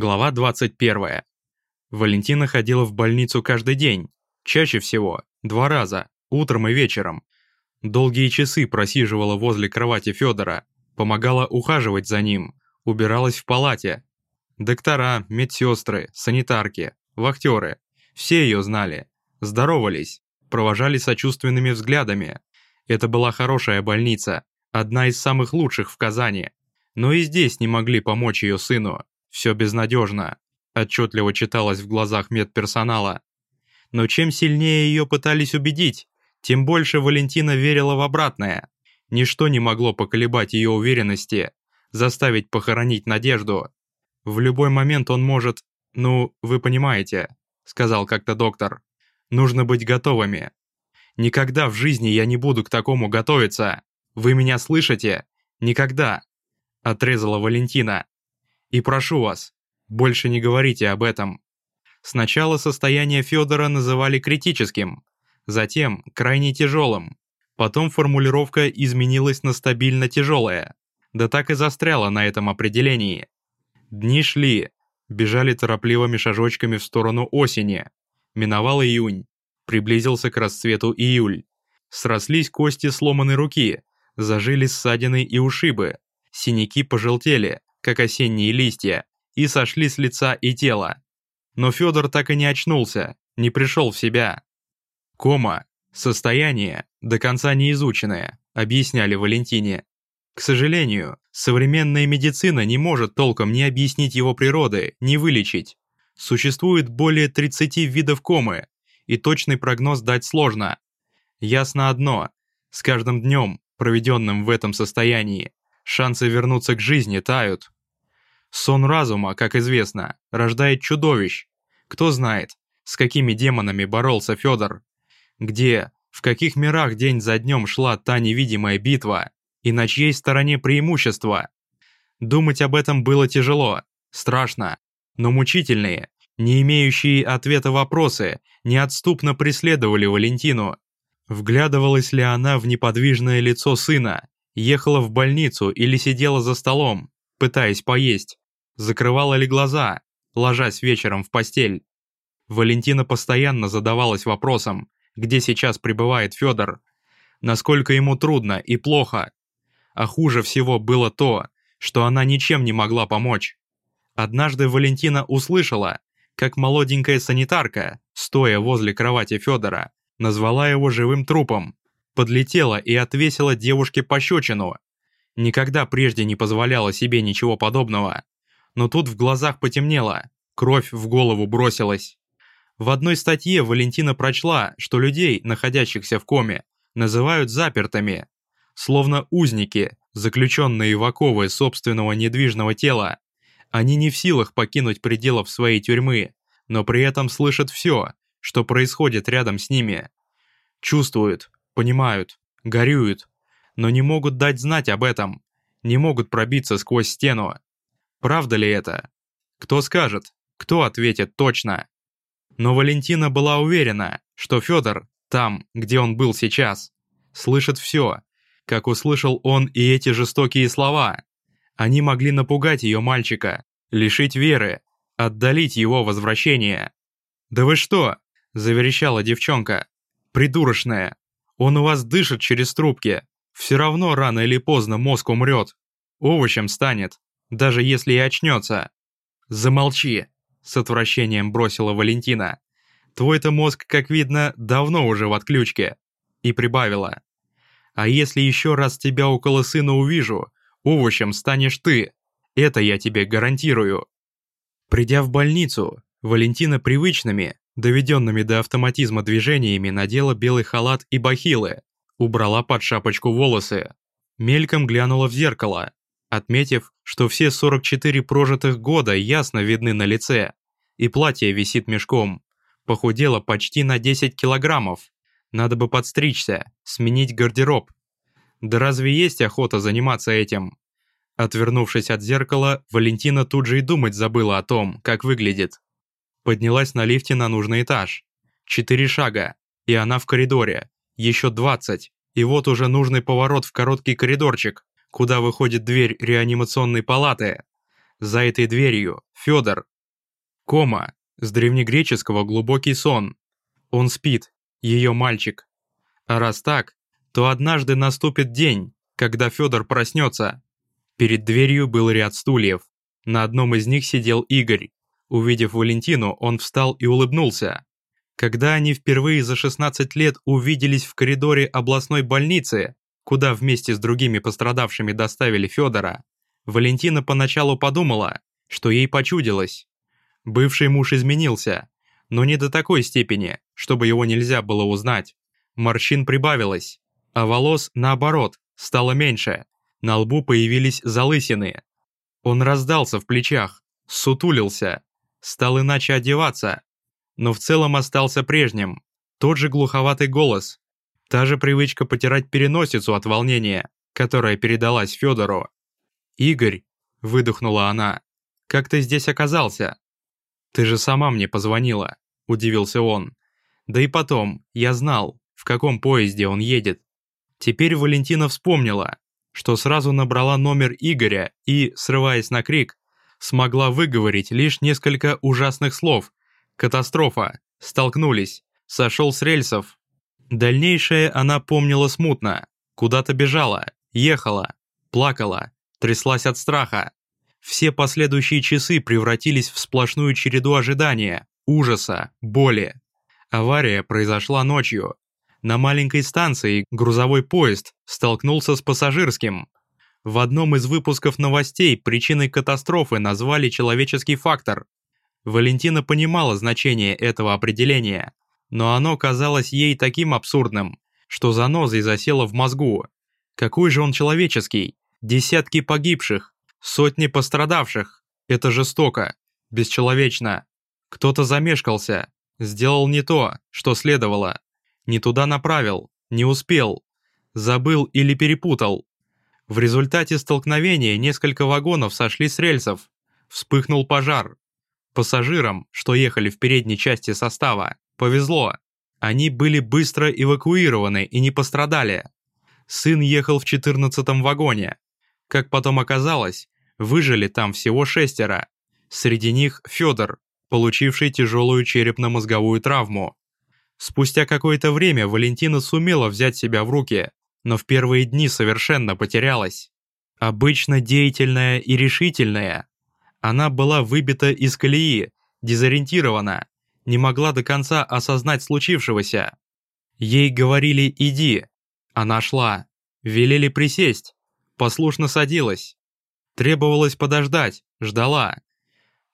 Глава 21. Валентина ходила в больницу каждый день, чаще всего, два раза, утром и вечером. Долгие часы просиживала возле кровати Федора, помогала ухаживать за ним, убиралась в палате. Доктора, медсестры, санитарки, вахтеры – все ее знали, здоровались, провожали сочувственными взглядами. Это была хорошая больница, одна из самых лучших в Казани. Но и здесь не могли помочь ее сыну, все безнадежно, отчетливо читалось в глазах медперсонала. Но чем сильнее ее пытались убедить, тем больше Валентина верила в обратное. Ничто не могло поколебать ее уверенности, заставить похоронить надежду. В любой момент он может, ну, вы понимаете, сказал как-то доктор. Нужно быть готовыми. Никогда в жизни я не буду к такому готовиться. Вы меня слышите? Никогда. Отрезала Валентина. И прошу вас, больше не говорите об этом. Сначала состояние Федора называли критическим, затем крайне тяжелым. Потом формулировка изменилась на стабильно тяжелое. Да так и застряла на этом определении. Дни шли, бежали торопливыми шажочками в сторону осени. Миновал июнь, приблизился к расцвету июль. Срослись кости сломанной руки, зажили ссадины и ушибы, синяки пожелтели, как осенние листья, и сошли с лица и тела. Но Федор так и не очнулся, не пришел в себя. Кома, состояние, до конца не изученное, объясняли Валентине. К сожалению, современная медицина не может толком ни объяснить его природы, ни вылечить. Существует более 30 видов комы, и точный прогноз дать сложно. Ясно одно, с каждым днем, проведенным в этом состоянии, шансы вернуться к жизни тают. Сон разума, как известно, рождает чудовищ. Кто знает, с какими демонами боролся Федор? Где, в каких мирах день за днем шла та невидимая битва? И на чьей стороне преимущество? Думать об этом было тяжело, страшно, но мучительные, не имеющие ответа вопросы, неотступно преследовали Валентину. Вглядывалась ли она в неподвижное лицо сына, ехала в больницу или сидела за столом, пытаясь поесть, закрывала ли глаза, ложась вечером в постель. Валентина постоянно задавалась вопросом, где сейчас пребывает Федор, насколько ему трудно и плохо. А хуже всего было то, что она ничем не могла помочь. Однажды Валентина услышала, как молоденькая санитарка, стоя возле кровати Федора, назвала его живым трупом подлетела и отвесила девушке пощечину. Никогда прежде не позволяла себе ничего подобного. Но тут в глазах потемнело, кровь в голову бросилась. В одной статье Валентина прочла, что людей, находящихся в коме, называют запертыми, словно узники, заключенные в оковы собственного недвижного тела. Они не в силах покинуть пределов своей тюрьмы, но при этом слышат все, что происходит рядом с ними. Чувствуют, понимают, горюют, но не могут дать знать об этом, не могут пробиться сквозь стену. Правда ли это? Кто скажет, кто ответит точно? Но Валентина была уверена, что Федор, там, где он был сейчас, слышит все, как услышал он и эти жестокие слова. Они могли напугать ее мальчика, лишить веры, отдалить его возвращение. «Да вы что?» – заверещала девчонка. «Придурочная, он у вас дышит через трубки. Все равно рано или поздно мозг умрет. Овощем станет, даже если и очнется. Замолчи, с отвращением бросила Валентина. Твой-то мозг, как видно, давно уже в отключке. И прибавила. А если еще раз тебя около сына увижу, овощем станешь ты. Это я тебе гарантирую. Придя в больницу, Валентина привычными, доведенными до автоматизма движениями надела белый халат и бахилы, убрала под шапочку волосы, мельком глянула в зеркало, отметив, что все 44 прожитых года ясно видны на лице, и платье висит мешком, похудела почти на 10 килограммов. Надо бы подстричься, сменить гардероб. Да разве есть охота заниматься этим? Отвернувшись от зеркала, Валентина тут же и думать забыла о том, как выглядит. Поднялась на лифте на нужный этаж. Четыре шага, и она в коридоре. Еще двадцать, и вот уже нужный поворот в короткий коридорчик, куда выходит дверь реанимационной палаты. За этой дверью Федор. Кома, с древнегреческого глубокий сон. Он спит, ее мальчик. А раз так, то однажды наступит день, когда Федор проснется. Перед дверью был ряд стульев. На одном из них сидел Игорь. Увидев Валентину, он встал и улыбнулся. Когда они впервые за 16 лет увиделись в коридоре областной больницы, куда вместе с другими пострадавшими доставили Федора, Валентина поначалу подумала, что ей почудилось. Бывший муж изменился, но не до такой степени, чтобы его нельзя было узнать. Морщин прибавилось, а волос, наоборот, стало меньше. На лбу появились залысины. Он раздался в плечах, сутулился, стал иначе одеваться, но в целом остался прежним. Тот же глуховатый голос, та же привычка потирать переносицу от волнения, которая передалась Федору. «Игорь», — выдохнула она, — «как ты здесь оказался?» «Ты же сама мне позвонила», — удивился он. «Да и потом, я знал, в каком поезде он едет». Теперь Валентина вспомнила, что сразу набрала номер Игоря и, срываясь на крик, смогла выговорить лишь несколько ужасных слов, Катастрофа. Столкнулись. Сошел с рельсов. Дальнейшее она помнила смутно. Куда-то бежала, ехала, плакала, тряслась от страха. Все последующие часы превратились в сплошную череду ожидания, ужаса, боли. Авария произошла ночью. На маленькой станции грузовой поезд столкнулся с пассажирским. В одном из выпусков новостей причиной катастрофы назвали человеческий фактор. Валентина понимала значение этого определения, но оно казалось ей таким абсурдным, что занозой засело в мозгу. Какой же он человеческий? Десятки погибших, сотни пострадавших. Это жестоко, бесчеловечно. Кто-то замешкался, сделал не то, что следовало. Не туда направил, не успел, забыл или перепутал. В результате столкновения несколько вагонов сошли с рельсов. Вспыхнул пожар, Пассажирам, что ехали в передней части состава, повезло. Они были быстро эвакуированы и не пострадали. Сын ехал в 14 вагоне. Как потом оказалось, выжили там всего шестеро. Среди них Федор, получивший тяжелую черепно-мозговую травму. Спустя какое-то время Валентина сумела взять себя в руки, но в первые дни совершенно потерялась. Обычно деятельная и решительная, она была выбита из колеи, дезориентирована, не могла до конца осознать случившегося. Ей говорили «иди», она шла, велели присесть, послушно садилась. Требовалось подождать, ждала.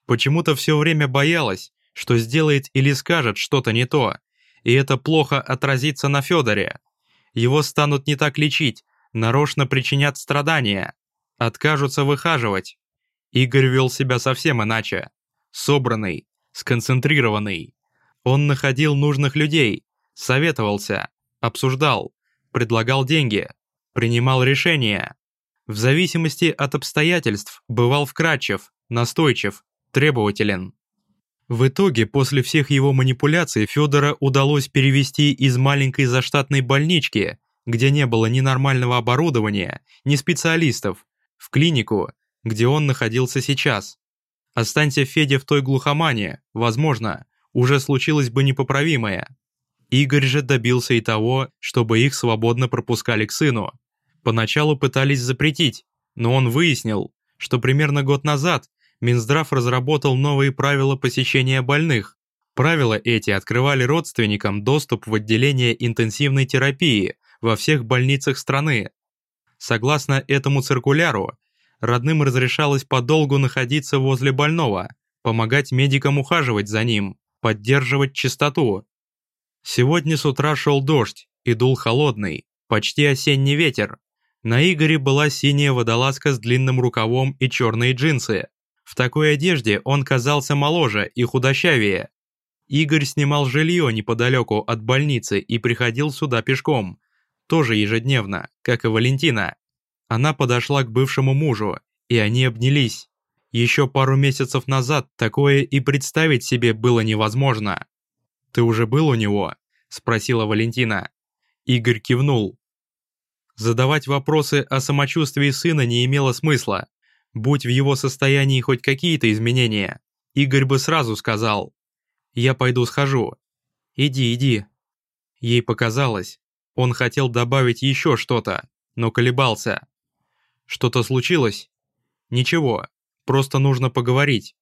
Почему-то все время боялась, что сделает или скажет что-то не то, и это плохо отразится на Федоре. Его станут не так лечить, нарочно причинят страдания, откажутся выхаживать. Игорь вел себя совсем иначе. Собранный, сконцентрированный. Он находил нужных людей, советовался, обсуждал, предлагал деньги, принимал решения. В зависимости от обстоятельств бывал вкрадчив, настойчив, требователен. В итоге, после всех его манипуляций, Федора удалось перевести из маленькой заштатной больнички, где не было ни нормального оборудования, ни специалистов, в клинику, где он находился сейчас. Останься Федя в той глухомане, возможно, уже случилось бы непоправимое. Игорь же добился и того, чтобы их свободно пропускали к сыну. Поначалу пытались запретить, но он выяснил, что примерно год назад Минздрав разработал новые правила посещения больных. Правила эти открывали родственникам доступ в отделение интенсивной терапии во всех больницах страны. Согласно этому циркуляру, родным разрешалось подолгу находиться возле больного, помогать медикам ухаживать за ним, поддерживать чистоту. Сегодня с утра шел дождь и дул холодный, почти осенний ветер. На Игоре была синяя водолазка с длинным рукавом и черные джинсы. В такой одежде он казался моложе и худощавее. Игорь снимал жилье неподалеку от больницы и приходил сюда пешком, тоже ежедневно, как и Валентина. Она подошла к бывшему мужу, и они обнялись. Еще пару месяцев назад такое и представить себе было невозможно. «Ты уже был у него?» – спросила Валентина. Игорь кивнул. Задавать вопросы о самочувствии сына не имело смысла. Будь в его состоянии хоть какие-то изменения, Игорь бы сразу сказал «Я пойду схожу». «Иди, иди». Ей показалось, он хотел добавить еще что-то, но колебался. Что-то случилось? Ничего, просто нужно поговорить.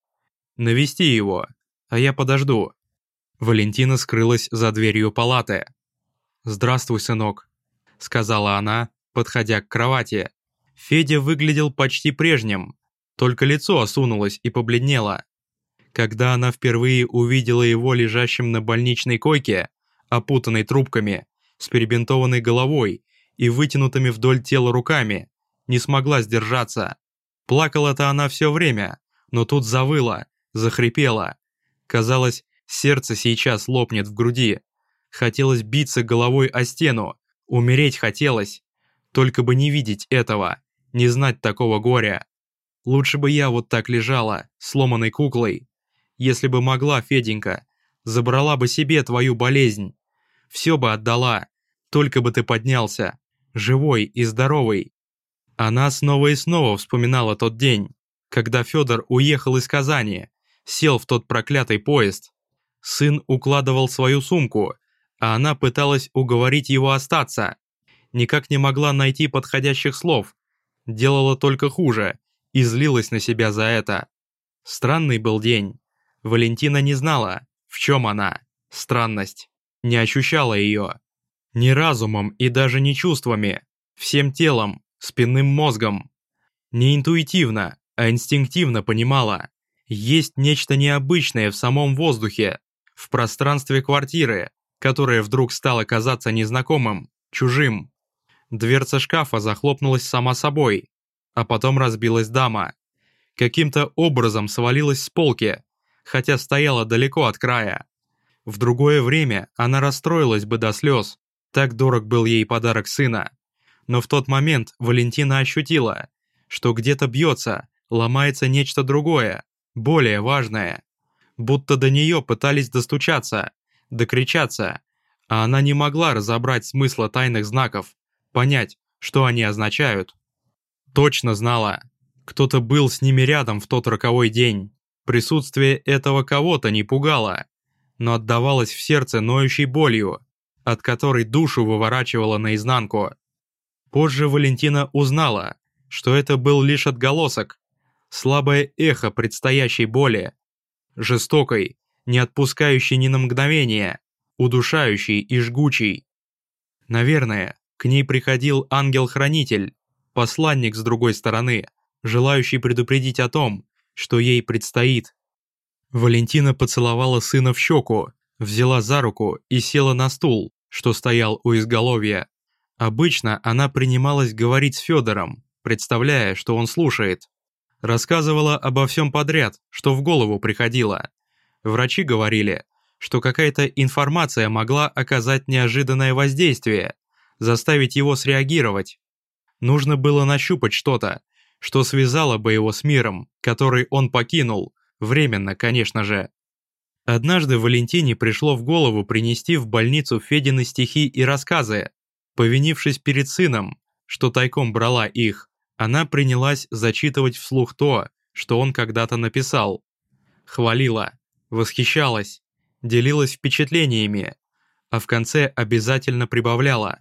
Навести его, а я подожду. Валентина скрылась за дверью палаты. «Здравствуй, сынок», — сказала она, подходя к кровати. Федя выглядел почти прежним, только лицо осунулось и побледнело. Когда она впервые увидела его лежащим на больничной койке, опутанной трубками, с перебинтованной головой и вытянутыми вдоль тела руками, не смогла сдержаться. Плакала-то она все время, но тут завыла, захрипела. Казалось, сердце сейчас лопнет в груди. Хотелось биться головой о стену, умереть хотелось. Только бы не видеть этого, не знать такого горя. Лучше бы я вот так лежала, сломанной куклой. Если бы могла, Феденька, забрала бы себе твою болезнь. Все бы отдала, только бы ты поднялся, живой и здоровый. Она снова и снова вспоминала тот день, когда Федор уехал из Казани, сел в тот проклятый поезд. Сын укладывал свою сумку, а она пыталась уговорить его остаться. Никак не могла найти подходящих слов, делала только хуже и злилась на себя за это. Странный был день. Валентина не знала, в чем она, странность, не ощущала ее. Ни разумом и даже не чувствами, всем телом, спинным мозгом. Не интуитивно, а инстинктивно понимала. Есть нечто необычное в самом воздухе, в пространстве квартиры, которое вдруг стало казаться незнакомым, чужим. Дверца шкафа захлопнулась сама собой, а потом разбилась дама. Каким-то образом свалилась с полки, хотя стояла далеко от края. В другое время она расстроилась бы до слез, так дорог был ей подарок сына. Но в тот момент Валентина ощутила, что где-то бьется, ломается нечто другое, более важное. Будто до нее пытались достучаться, докричаться, а она не могла разобрать смысла тайных знаков, понять, что они означают. Точно знала, кто-то был с ними рядом в тот роковой день. Присутствие этого кого-то не пугало, но отдавалось в сердце ноющей болью, от которой душу выворачивало наизнанку. Позже Валентина узнала, что это был лишь отголосок, слабое эхо предстоящей боли, жестокой, не отпускающей ни на мгновение, удушающей и жгучей. Наверное, к ней приходил ангел-хранитель, посланник с другой стороны, желающий предупредить о том, что ей предстоит. Валентина поцеловала сына в щеку, взяла за руку и села на стул, что стоял у изголовья. Обычно она принималась говорить с Федором, представляя, что он слушает. Рассказывала обо всем подряд, что в голову приходило. Врачи говорили, что какая-то информация могла оказать неожиданное воздействие, заставить его среагировать. Нужно было нащупать что-то, что связало бы его с миром, который он покинул, временно, конечно же. Однажды Валентине пришло в голову принести в больницу Федины стихи и рассказы. Повинившись перед сыном, что тайком брала их, она принялась зачитывать вслух то, что он когда-то написал. Хвалила, восхищалась, делилась впечатлениями, а в конце обязательно прибавляла.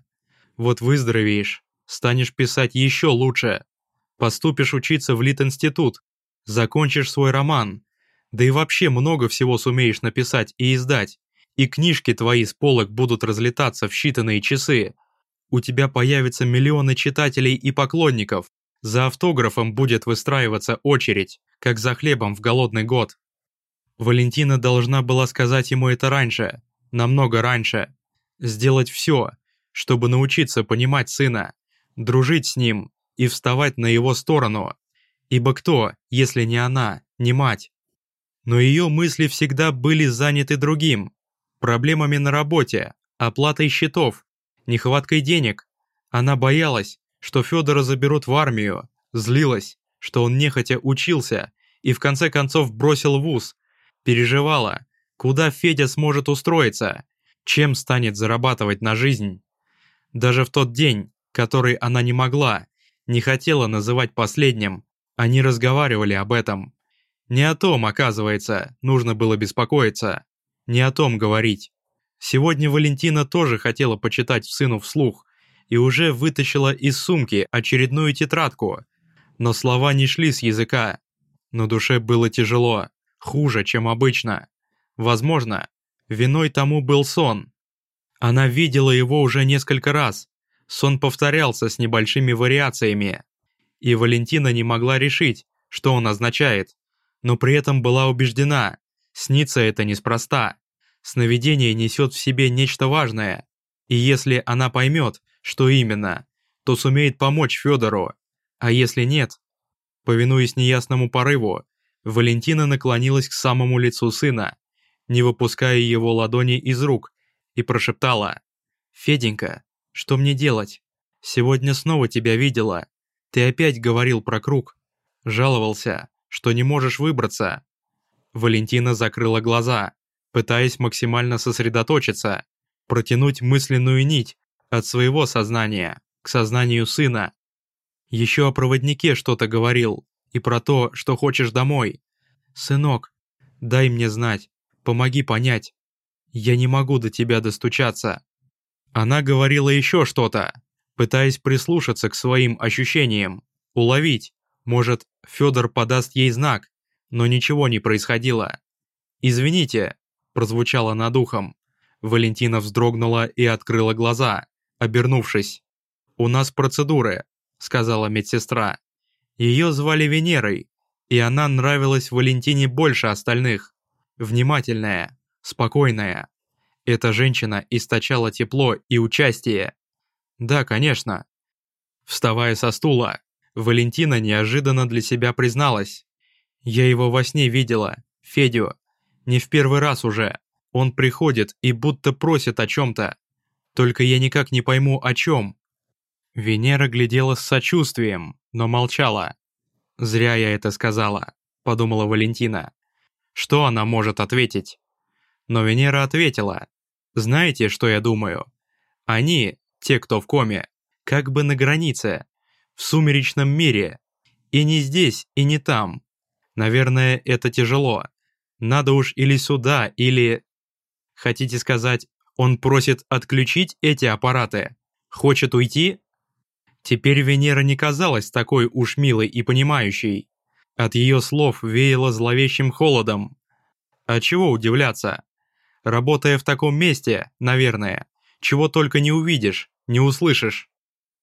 «Вот выздоровеешь, станешь писать еще лучше. Поступишь учиться в Лит-институт, закончишь свой роман, да и вообще много всего сумеешь написать и издать, и книжки твои с полок будут разлетаться в считанные часы. У тебя появятся миллионы читателей и поклонников, за автографом будет выстраиваться очередь, как за хлебом в голодный год. Валентина должна была сказать ему это раньше, намного раньше. Сделать все, чтобы научиться понимать сына, дружить с ним и вставать на его сторону. Ибо кто, если не она, не мать? Но ее мысли всегда были заняты другим. Проблемами на работе, оплатой счетов, нехваткой денег. Она боялась, что Федора заберут в армию, злилась, что он нехотя учился и в конце концов бросил вуз, переживала, куда Федя сможет устроиться, чем станет зарабатывать на жизнь. Даже в тот день, который она не могла, не хотела называть последним, Они разговаривали об этом. Не о том, оказывается, нужно было беспокоиться. Не о том говорить. Сегодня Валентина тоже хотела почитать сыну вслух и уже вытащила из сумки очередную тетрадку. Но слова не шли с языка. На душе было тяжело, хуже, чем обычно. Возможно, виной тому был сон. Она видела его уже несколько раз. Сон повторялся с небольшими вариациями. И Валентина не могла решить, что он означает, но при этом была убеждена, снится это неспроста. Сновидение несет в себе нечто важное, и если она поймет, что именно, то сумеет помочь Федору, а если нет, Повинуясь неясному порыву, Валентина наклонилась к самому лицу сына, не выпуская его ладони из рук, и прошептала «Феденька, что мне делать? Сегодня снова тебя видела. Ты опять говорил про круг. Жаловался, что не можешь выбраться». Валентина закрыла глаза, пытаясь максимально сосредоточиться, протянуть мысленную нить от своего сознания к сознанию сына. Еще о проводнике что-то говорил, и про то, что хочешь домой. Сынок, дай мне знать, помоги понять. Я не могу до тебя достучаться. Она говорила еще что-то, пытаясь прислушаться к своим ощущениям, уловить. Может, Федор подаст ей знак, но ничего не происходило. «Извините», – прозвучало над ухом. Валентина вздрогнула и открыла глаза, обернувшись. «У нас процедуры сказала медсестра. Ее звали Венерой, и она нравилась Валентине больше остальных. Внимательная, спокойная. Эта женщина источала тепло и участие. Да, конечно. Вставая со стула, Валентина неожиданно для себя призналась. Я его во сне видела, Федю. Не в первый раз уже. Он приходит и будто просит о чем-то. Только я никак не пойму, о чем. Венера глядела с сочувствием, но молчала. «Зря я это сказала», — подумала Валентина. «Что она может ответить?» Но Венера ответила. «Знаете, что я думаю? Они, те, кто в коме, как бы на границе, в сумеречном мире. И не здесь, и не там. Наверное, это тяжело. Надо уж или сюда, или... Хотите сказать, он просит отключить эти аппараты? Хочет уйти? Теперь Венера не казалась такой уж милой и понимающей. От ее слов веяло зловещим холодом. А чего удивляться? Работая в таком месте, наверное, чего только не увидишь, не услышишь.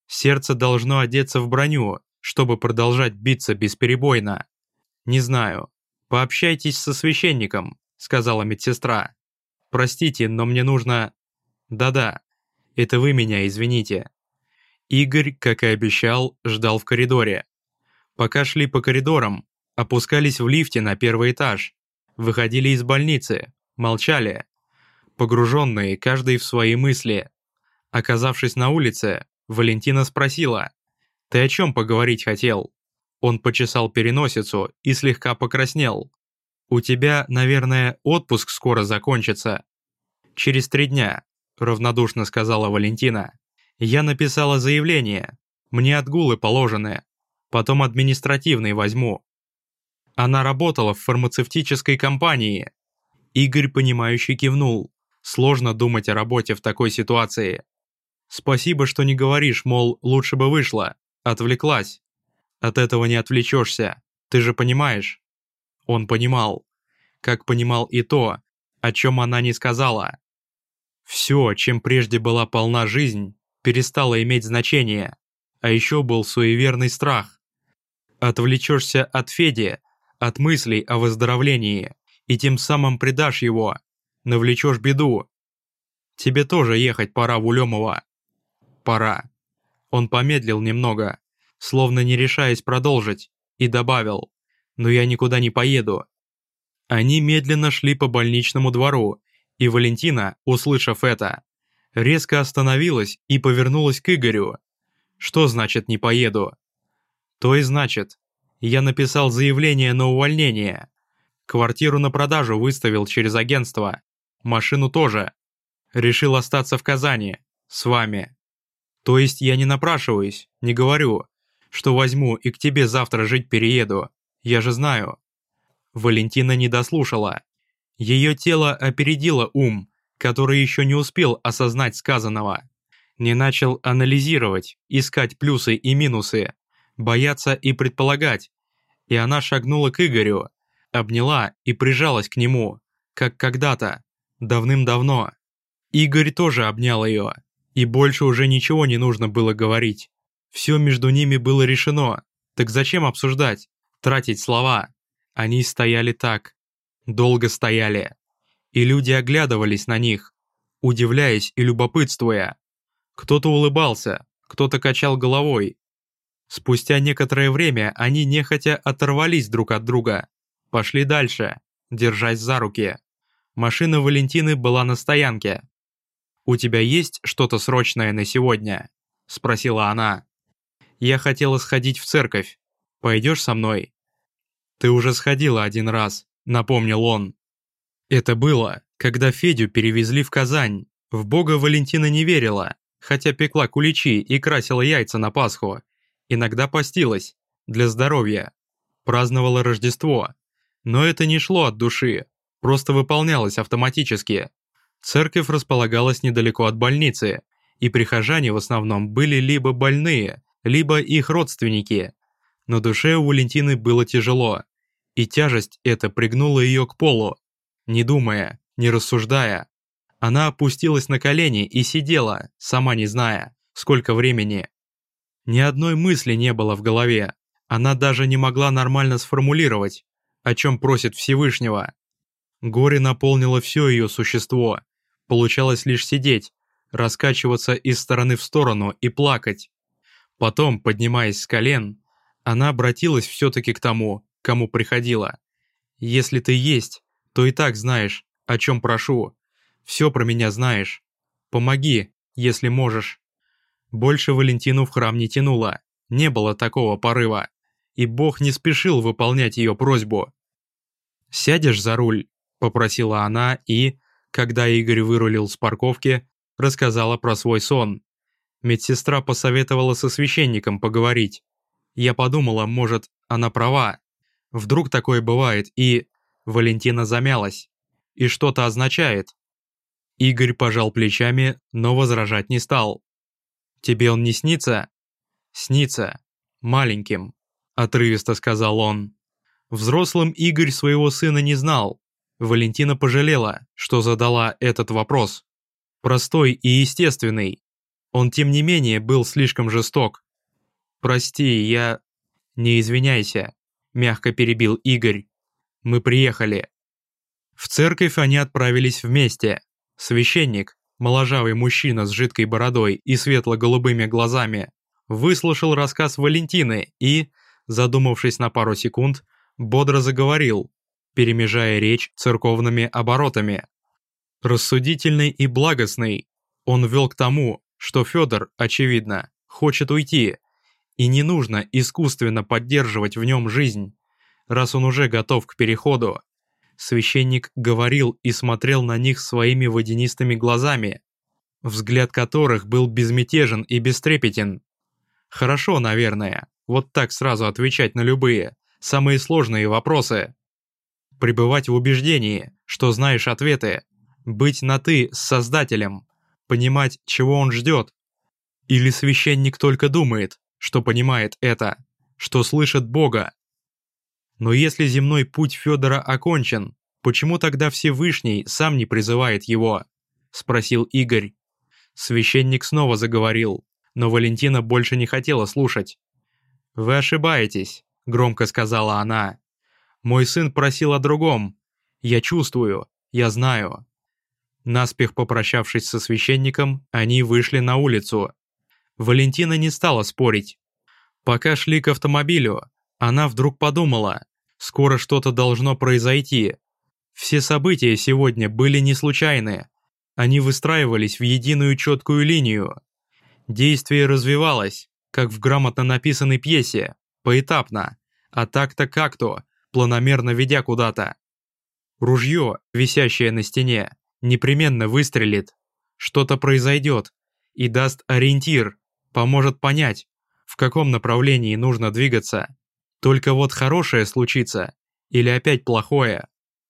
Сердце должно одеться в броню, чтобы продолжать биться бесперебойно. Не знаю. Пообщайтесь со священником, сказала медсестра. Простите, но мне нужно... Да-да, это вы меня извините. Игорь, как и обещал, ждал в коридоре. Пока шли по коридорам, опускались в лифте на первый этаж, выходили из больницы, молчали, погруженные каждый в свои мысли. Оказавшись на улице, Валентина спросила, «Ты о чем поговорить хотел?» Он почесал переносицу и слегка покраснел. «У тебя, наверное, отпуск скоро закончится». «Через три дня», — равнодушно сказала Валентина. Я написала заявление. Мне отгулы положены. Потом административный возьму. Она работала в фармацевтической компании. Игорь, понимающе кивнул. Сложно думать о работе в такой ситуации. Спасибо, что не говоришь, мол, лучше бы вышло. Отвлеклась. От этого не отвлечешься. Ты же понимаешь? Он понимал. Как понимал и то, о чем она не сказала. Все, чем прежде была полна жизнь, перестало иметь значение, а еще был суеверный страх. Отвлечешься от Феди, от мыслей о выздоровлении, и тем самым предашь его, навлечешь беду. Тебе тоже ехать пора в Улемово. Пора. Он помедлил немного, словно не решаясь продолжить, и добавил, «Но я никуда не поеду». Они медленно шли по больничному двору, и Валентина, услышав это, резко остановилась и повернулась к Игорю. «Что значит не поеду?» «То и значит. Я написал заявление на увольнение. Квартиру на продажу выставил через агентство. Машину тоже. Решил остаться в Казани. С вами. То есть я не напрашиваюсь, не говорю, что возьму и к тебе завтра жить перееду. Я же знаю». Валентина не дослушала. Ее тело опередило ум, который еще не успел осознать сказанного. Не начал анализировать, искать плюсы и минусы, бояться и предполагать. И она шагнула к Игорю, обняла и прижалась к нему, как когда-то, давным-давно. Игорь тоже обнял ее, и больше уже ничего не нужно было говорить. Все между ними было решено, так зачем обсуждать, тратить слова? Они стояли так, долго стояли, и люди оглядывались на них, удивляясь и любопытствуя. Кто-то улыбался, кто-то качал головой. Спустя некоторое время они нехотя оторвались друг от друга, пошли дальше, держась за руки. Машина Валентины была на стоянке. «У тебя есть что-то срочное на сегодня?» – спросила она. «Я хотела сходить в церковь. Пойдешь со мной?» «Ты уже сходила один раз», – напомнил он. Это было, когда Федю перевезли в Казань. В бога Валентина не верила, хотя пекла куличи и красила яйца на Пасху. Иногда постилась, для здоровья. Праздновала Рождество. Но это не шло от души, просто выполнялось автоматически. Церковь располагалась недалеко от больницы, и прихожане в основном были либо больные, либо их родственники. На душе у Валентины было тяжело, и тяжесть эта пригнула ее к полу. Не думая, не рассуждая, она опустилась на колени и сидела, сама не зная, сколько времени. Ни одной мысли не было в голове, она даже не могла нормально сформулировать, о чем просит Всевышнего. Горе наполнило все ее существо. Получалось лишь сидеть, раскачиваться из стороны в сторону и плакать. Потом, поднимаясь с колен, она обратилась все-таки к тому, кому приходила. «Если ты есть, то и так знаешь, о чем прошу. Все про меня знаешь. Помоги, если можешь». Больше Валентину в храм не тянуло, не было такого порыва, и Бог не спешил выполнять ее просьбу. «Сядешь за руль?» – попросила она и, когда Игорь вырулил с парковки, рассказала про свой сон. Медсестра посоветовала со священником поговорить. Я подумала, может, она права. Вдруг такое бывает, и... Валентина замялась. И что-то означает. Игорь пожал плечами, но возражать не стал. «Тебе он не снится?» «Снится. Маленьким», — отрывисто сказал он. Взрослым Игорь своего сына не знал. Валентина пожалела, что задала этот вопрос. Простой и естественный. Он, тем не менее, был слишком жесток. «Прости, я...» «Не извиняйся», — мягко перебил Игорь. «Мы приехали». В церковь они отправились вместе. Священник, моложавый мужчина с жидкой бородой и светло-голубыми глазами, выслушал рассказ Валентины и, задумавшись на пару секунд, бодро заговорил, перемежая речь церковными оборотами. Рассудительный и благостный, он вел к тому, что Федор, очевидно, хочет уйти, и не нужно искусственно поддерживать в нем жизнь, раз он уже готов к переходу. Священник говорил и смотрел на них своими водянистыми глазами, взгляд которых был безмятежен и бестрепетен. Хорошо, наверное, вот так сразу отвечать на любые, самые сложные вопросы. Пребывать в убеждении, что знаешь ответы, быть на «ты» с Создателем, понимать, чего он ждет. Или священник только думает, что понимает это, что слышит Бога. Но если земной путь Федора окончен, почему тогда Всевышний сам не призывает его? Спросил Игорь. Священник снова заговорил, но Валентина больше не хотела слушать. «Вы ошибаетесь», — громко сказала она. «Мой сын просил о другом. Я чувствую, я знаю». Наспех попрощавшись со священником, они вышли на улицу. Валентина не стала спорить. Пока шли к автомобилю, она вдруг подумала, скоро что-то должно произойти. Все события сегодня были не случайны. Они выстраивались в единую четкую линию. Действие развивалось, как в грамотно написанной пьесе, поэтапно, а так-то как-то, планомерно ведя куда-то. Ружье, висящее на стене, непременно выстрелит. Что-то произойдет и даст ориентир, поможет понять, в каком направлении нужно двигаться. Только вот хорошее случится или опять плохое,